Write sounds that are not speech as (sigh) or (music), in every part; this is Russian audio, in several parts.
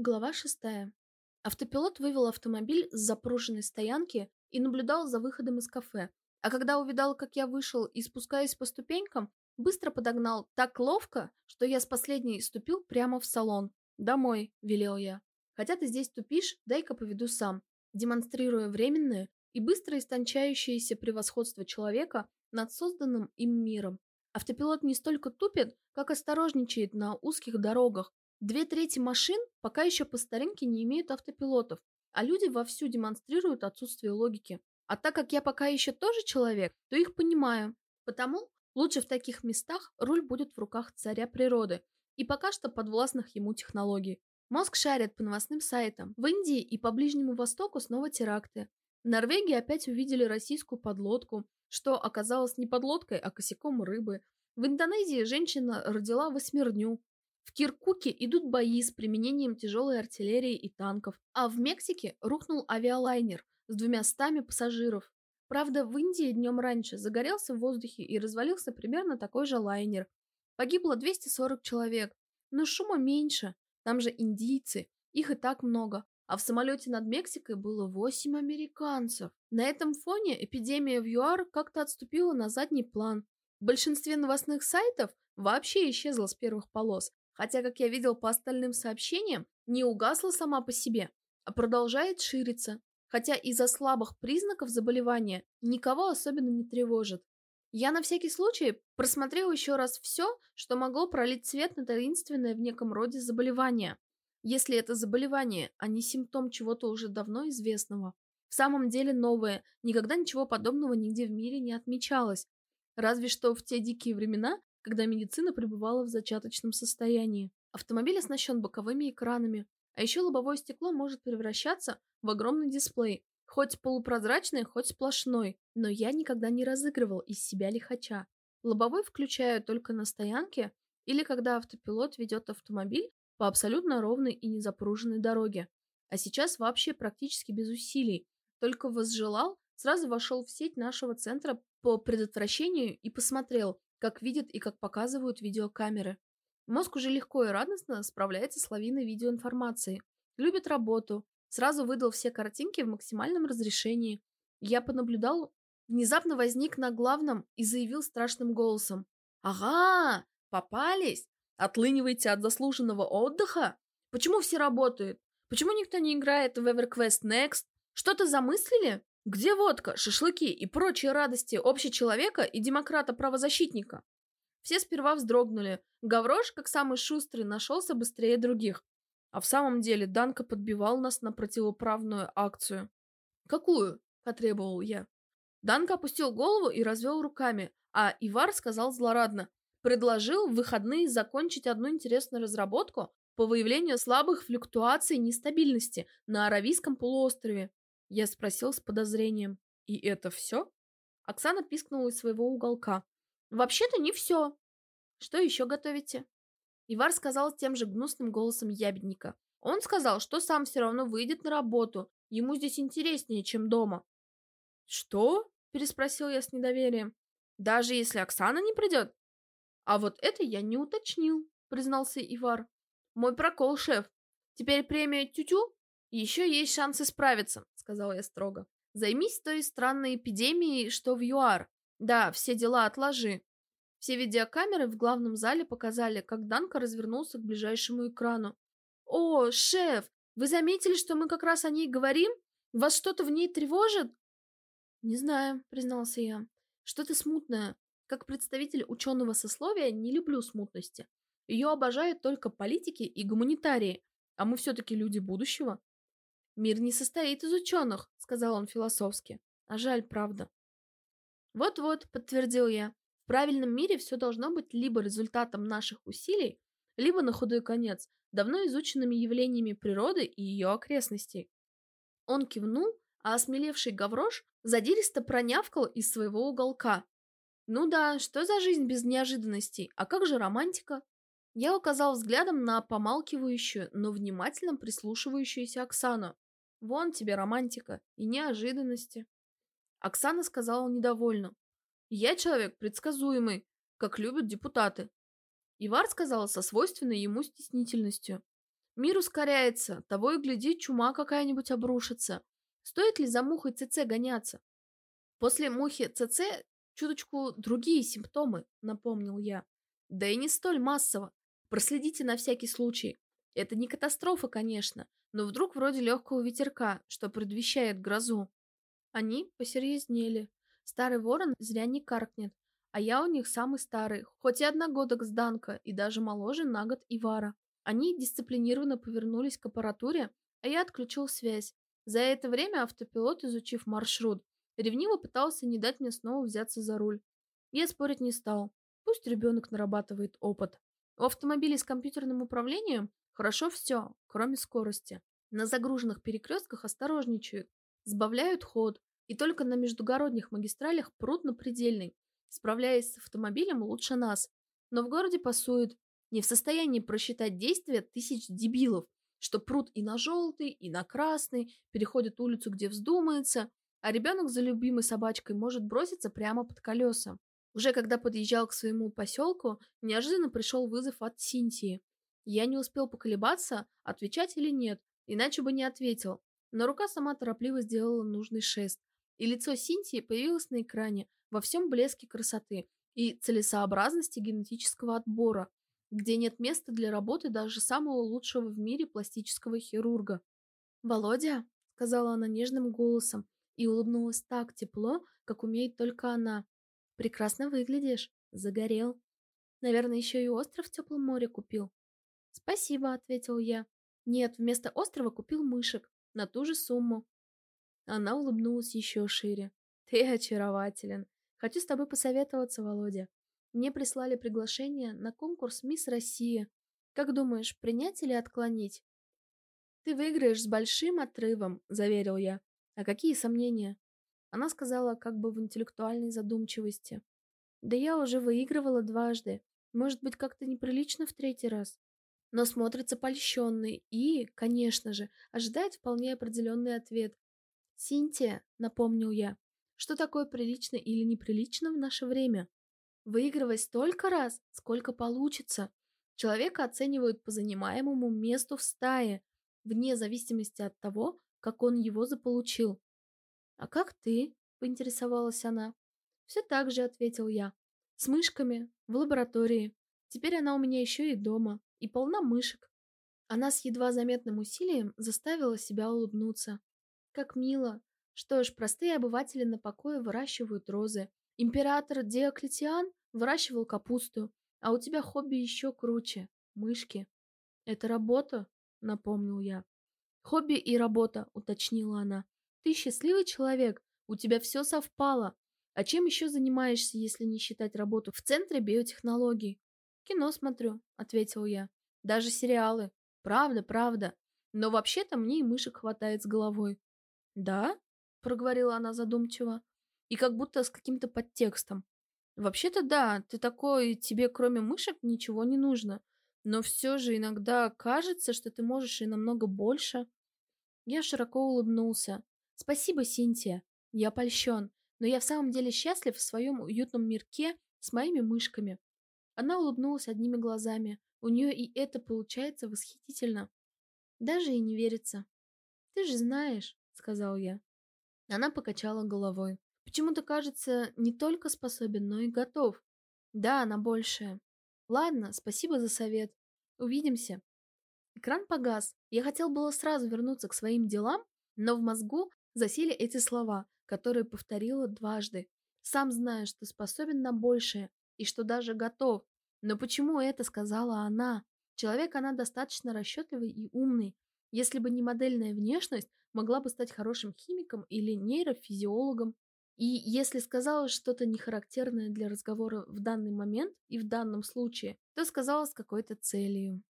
Глава шестая. Автопилот вывел автомобиль с запруженной стоянки и наблюдал за выходом из кафе. А когда увидал, как я вышел и спускаюсь по ступенькам, быстро подогнал так ловко, что я с последней ступил прямо в салон. «Домой», — велел я. «Хотя ты здесь тупишь, дай-ка поведу сам», демонстрируя временное и быстро истончающееся превосходство человека над созданным им миром. Автопилот не столько тупит, как осторожничает на узких дорогах, Две трети машин пока еще по старинке не имеют автопилотов, а люди вовсю демонстрируют отсутствие логики. А так как я пока еще тоже человек, то их понимаю. Потому лучше в таких местах руль будет в руках царя природы и пока что подвластных ему технологий. Мозг шарит по новостным сайтам. В Индии и по Ближнему Востоку снова теракты. В Норвегии опять увидели российскую подлодку, что оказалось не подлодкой, а косяком рыбы. В Индонезии женщина родила восьмерню, в Киркуке идут бои с применением тяжелой артиллерии и танков, а в Мексике рухнул авиалайнер с двумя стами пассажиров. Правда, в Индии днем раньше загорелся в воздухе и развалился примерно такой же лайнер. Погибло 240 человек, но шума меньше, там же индийцы, их и так много, а в самолете над Мексикой было 8 американцев. На этом фоне эпидемия в ЮАР как-то отступила на задний план. В большинстве новостных сайтов вообще исчезла с первых полос, хотя, как я видел по остальным сообщениям, не угасла сама по себе, а продолжает шириться, хотя из-за слабых признаков заболевания никого особенно не тревожит. Я на всякий случай просмотрел еще раз все, что могло пролить свет на таинственное в неком роде заболевание, если это заболевание, а не симптом чего-то уже давно известного. В самом деле новое, никогда ничего подобного нигде в мире не отмечалось, разве что в те дикие времена, когда медицина пребывала в зачаточном состоянии. Автомобиль оснащен боковыми экранами, а еще лобовое стекло может превращаться в огромный дисплей, хоть полупрозрачный, хоть сплошной, но я никогда не разыгрывал из себя лихача. Лобовой включаю только на стоянке или когда автопилот ведет автомобиль по абсолютно ровной и незапруженной дороге. А сейчас вообще практически без усилий. Только возжелал, сразу вошел в сеть нашего центра по предотвращению и посмотрел, как видят и как показывают видеокамеры. Мозг уже легко и радостно справляется с лавиной видеоинформации. Любит работу. Сразу выдал все картинки в максимальном разрешении. Я понаблюдал, внезапно возник на главном и заявил страшным голосом. «Ага, попались! Отлыниваете от заслуженного отдыха? Почему все работают? Почему никто не играет в EverQuest Next? Что-то замыслили? Где водка, шашлыки и прочие радости общечеловека и демократа-правозащитника? Все сперва вздрогнули. Гаврош, как самый шустрый, нашелся быстрее других. А в самом деле Данка подбивал нас на противоправную акцию. «Какую?» – потребовал я. Данка опустил голову и развел руками, а Ивар сказал злорадно. Предложил в выходные закончить одну интересную разработку по выявлению слабых флюктуаций нестабильности на Аравийском полуострове. Я спросил с подозрением. «И это все?» Оксана пискнула из своего уголка. «Вообще-то не все. Что еще готовите?» Ивар сказал тем же гнусным голосом ябедника. Он сказал, что сам все равно выйдет на работу. Ему здесь интереснее, чем дома. «Что?» – переспросил я с недоверием. «Даже если Оксана не придет?» «А вот это я не уточнил», – признался Ивар. «Мой прокол, шеф. Теперь премия тю-тю? Еще есть шансы справиться сказала я строго. Займись той странной эпидемией, что в ЮАР. Да, все дела отложи. Все видеокамеры в главном зале показали, как Данка развернулся к ближайшему экрану. «О, шеф, вы заметили, что мы как раз о ней говорим? Вас что-то в ней тревожит?» «Не знаю», — признался я. «Что-то смутное. Как представитель ученого сословия не люблю смутности. Ее обожают только политики и гуманитарии, а мы все-таки люди будущего. «Мир не состоит из ученых», — сказал он философски. «А жаль, правда». «Вот-вот», — подтвердил я, — «в правильном мире все должно быть либо результатом наших усилий, либо, на худой конец, давно изученными явлениями природы и ее окрестностей». Он кивнул, а осмелевший Гаврош задиристо пронявкал из своего уголка. «Ну да, что за жизнь без неожиданностей? А как же романтика?» Я указал взглядом на помалкивающую, но внимательно прислушивающуюся Оксану. Вон тебе романтика и неожиданности. Оксана сказала недовольно. Я человек предсказуемый, как любят депутаты. Ивар сказала со свойственной ему стеснительностью. Мир ускоряется, того и гляди, чума какая-нибудь обрушится. Стоит ли за мухой ЦЦ гоняться? После мухи ЦЦ чуточку другие симптомы, напомнил я. Да и не столь массово. Проследите на всякий случай. Это не катастрофа, конечно, но вдруг вроде легкого ветерка, что предвещает грозу. Они посерьезнели. Старый ворон зря не каркнет, а я у них самый старый, хоть и одногодок с Данка, и даже моложе на год Ивара. Они дисциплинированно повернулись к аппаратуре, а я отключил связь. За это время автопилот, изучив маршрут, ревниво пытался не дать мне снова взяться за руль. Я спорить не стал. Пусть ребенок нарабатывает опыт. У автомобилей с компьютерным управлением хорошо все, кроме скорости. На загруженных перекрестках осторожничают, сбавляют ход, и только на междугородних магистралях прут на предельный. Справляясь с автомобилем лучше нас. Но в городе пасуют, не в состоянии просчитать действия тысяч дебилов, что прут и на желтый, и на красный, переходят улицу, где вздумается, а ребенок за любимой собачкой может броситься прямо под колеса. Уже когда подъезжал к своему поселку, неожиданно пришел вызов от Синтии. Я не успел поколебаться, отвечать или нет, иначе бы не ответил. Но рука сама торопливо сделала нужный шест, и лицо Синтии появилось на экране во всем блеске красоты и целесообразности генетического отбора, где нет места для работы даже самого лучшего в мире пластического хирурга. «Володя», — сказала она нежным голосом и улыбнулась так тепло, как умеет только она. «Прекрасно выглядишь. Загорел. Наверное, еще и остров в теплом море купил». «Спасибо», — ответил я. «Нет, вместо острова купил мышек. На ту же сумму». Она улыбнулась еще шире. (laughs) «Ты очарователен. Хочу с тобой посоветоваться, Володя. Мне прислали приглашение на конкурс «Мисс Россия». Как думаешь, принять или отклонить? Ты выиграешь с большим отрывом, заверил я. А какие сомнения? Она сказала как бы в интеллектуальной задумчивости. Да я уже выигрывала дважды. Может быть, как-то неприлично в третий раз. Но смотрится польщенный и, конечно же, ожидает вполне определенный ответ. «Синтия», — напомнил я, — «что такое прилично или неприлично в наше время?» Выигрывай столько раз, сколько получится. Человека оценивают по занимаемому месту в стае, вне зависимости от того, как он его заполучил. «А как ты?» – поинтересовалась она. «Все так же», – ответил я. «С мышками, в лаборатории. Теперь она у меня еще и дома, и полна мышек». Она с едва заметным усилием заставила себя улыбнуться. «Как мило! Что ж, простые обыватели на покое выращивают розы. Император Диоклетиан Выращивал капусту. А у тебя хобби еще круче. Мышки. Это работа? Напомнил я. Хобби и работа, уточнила она. Ты счастливый человек. У тебя все совпало. А чем еще занимаешься, если не считать работу в Центре биотехнологий? Кино смотрю, ответил я. Даже сериалы. Правда, правда. Но вообще-то мне и мышек хватает с головой. Да? Проговорила она задумчиво. И как будто с каким-то подтекстом. Вообще-то да, ты такой, тебе кроме мышек ничего не нужно. Но все же иногда кажется, что ты можешь и намного больше. Я широко улыбнулся. Спасибо, Синтия. Я польщен. Но я в самом деле счастлив в своем уютном мирке с моими мышками. Она улыбнулась одними глазами. У нее и это получается восхитительно. Даже и не верится. Ты же знаешь, сказал я. Она покачала головой. Почему-то кажется, не только способен, но и готов. Да, на большее. Ладно, спасибо за совет. Увидимся. Экран погас. Я хотел было сразу вернуться к своим делам, но в мозгу засели эти слова, которые повторила дважды. Сам знаю, что способен на большее и что даже готов. Но почему это сказала она? Человек она достаточно расчетливый и умный. Если бы не модельная внешность, могла бы стать хорошим химиком или нейрофизиологом. И если сказала что-то нехарактерное для разговора в данный момент и в данном случае, то сказала с какой-то целью.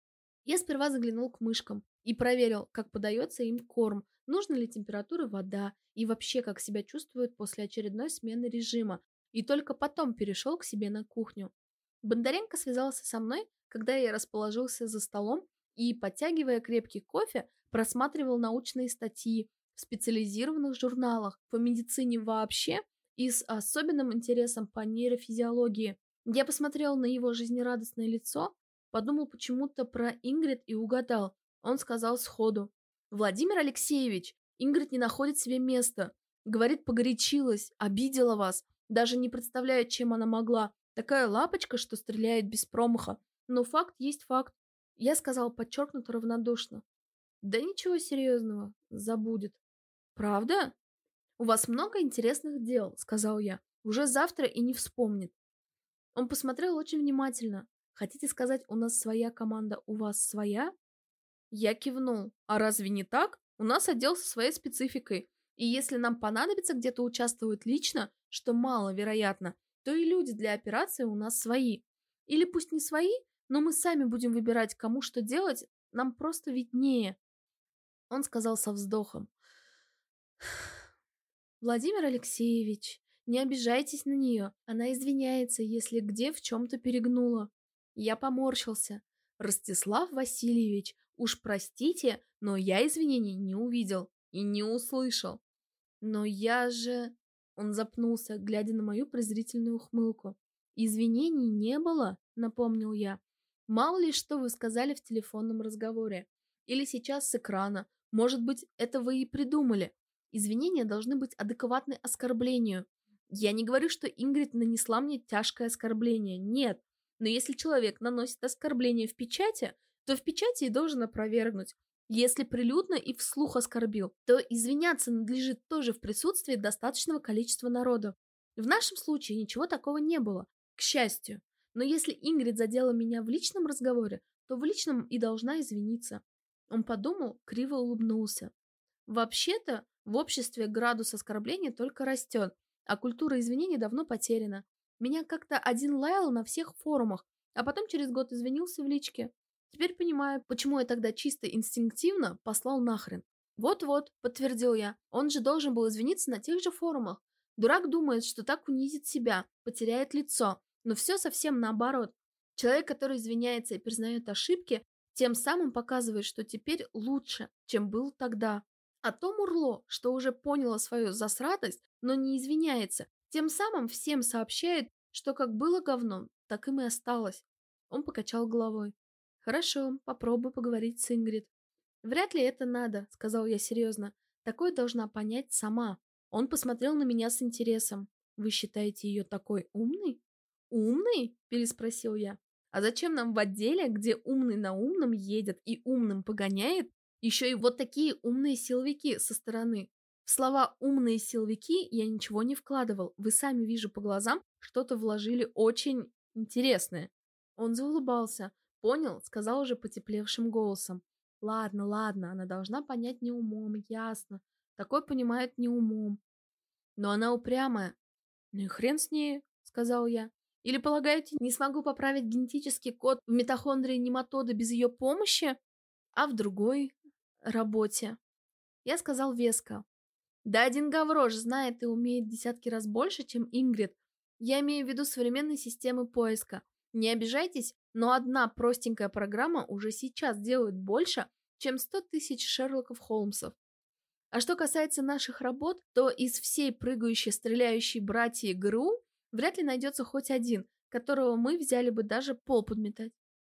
Я сперва заглянул к мышкам и проверил, как подается им корм, нужна ли температура вода и вообще как себя чувствуют после очередной смены режима, и только потом перешел к себе на кухню. Бондаренко связался со мной, когда я расположился за столом и, подтягивая крепкий кофе, просматривал научные статьи, в специализированных журналах по медицине вообще и с особенным интересом по нейрофизиологии. Я посмотрел на его жизнерадостное лицо, подумал почему-то про Ингрид и угадал. Он сказал сходу. «Владимир Алексеевич, Ингрид не находит себе места. Говорит, погорячилась, обидела вас. Даже не представляет, чем она могла. Такая лапочка, что стреляет без промаха. Но факт есть факт. Я сказал подчеркнуто равнодушно. Да ничего серьезного, забудет. Правда? У вас много интересных дел, сказал я. Уже завтра и не вспомнит. Он посмотрел очень внимательно. Хотите сказать, у нас своя команда, у вас своя? Я кивнул. А разве не так? У нас отдел со своей спецификой. И если нам понадобится где-то участвовать лично, что маловероятно, то и люди для операции у нас свои. Или пусть не свои, но мы сами будем выбирать, кому что делать, нам просто виднее. Он сказал со вздохом. (sighs) Владимир Алексеевич, не обижайтесь на нее. Она извиняется, если где в чем-то перегнула. Я поморщился. Ростислав Васильевич, уж простите, но я извинений не увидел и не услышал. Но я же... Он запнулся, глядя на мою презрительную ухмылку. «Извинений не было», — напомнил я. «Мало ли, что вы сказали в телефонном разговоре. Или сейчас с экрана. Может быть, это вы и придумали. Извинения должны быть адекватны оскорблению. Я не говорю, что Ингрид нанесла мне тяжкое оскорбление. Нет. Но если человек наносит оскорбление в печати, то в печати и должен опровергнуть. Если прилюдно и вслух оскорбил, то извиняться надлежит тоже в присутствии достаточного количества народа. В нашем случае ничего такого не было, к счастью. Но если Ингрид задела меня в личном разговоре, то в личном и должна извиниться. Он подумал, криво улыбнулся. Вообще-то, в обществе градус оскорбления только растет, а культура извинений давно потеряна. Меня как-то один лаял на всех форумах, а потом через год извинился в личке. Теперь понимаю, почему я тогда чисто инстинктивно послал нахрен. Вот-вот, подтвердил я, он же должен был извиниться на тех же форумах. Дурак думает, что так унизит себя, потеряет лицо. Но все совсем наоборот. Человек, который извиняется и признает ошибки, тем самым показывает, что теперь лучше, чем был тогда. А то Мурло, что уже поняло свою засратость, но не извиняется, тем самым всем сообщает, что как было говном, так им и осталось. Он покачал головой. «Хорошо, попробую поговорить с Ингрид». «Вряд ли это надо», — сказал я серьезно. «Такое должна понять сама». Он посмотрел на меня с интересом. «Вы считаете ее такой умной?» «Умный?» — переспросил я. «А зачем нам в отделе, где умный на умном едет и умным погоняет, еще и вот такие умные силовики со стороны?» В слова «умные силовики» я ничего не вкладывал. Вы сами, вижу по глазам, что-то вложили очень интересное. Он заулыбался, Понял, сказал уже потеплевшим голосом. Ладно, ладно, она должна понять не умом, ясно. Такой понимает не умом. Но она упрямая. Ну и хрен с ней, сказал я. Или полагаете, не смогу поправить генетический код в митохондрии нематода без ее помощи? А в другой работе? Я сказал веско. Да один Гаврош знает и умеет десятки раз больше, чем Ингрид. Я имею в виду современные системы поиска. Не обижайтесь, но одна простенькая программа уже сейчас делает больше, чем 100 тысяч Шерлоков Холмсов. А что касается наших работ, то из всей прыгающей, стреляющей братьи ГРУ вряд ли найдется хоть один, которого мы взяли бы даже пол подметать.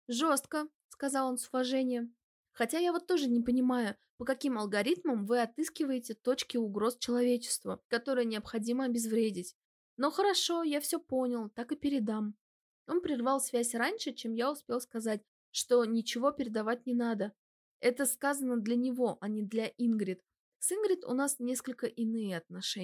«Жестко», — сказал он с уважением. «Хотя я вот тоже не понимаю, по каким алгоритмам вы отыскиваете точки угроз человечеству, которые необходимо обезвредить. Но хорошо, я все понял, так и передам». Он прервал связь раньше, чем я успел сказать, что ничего передавать не надо. Это сказано для него, а не для Ингрид. С Ингрид у нас несколько иные отношения.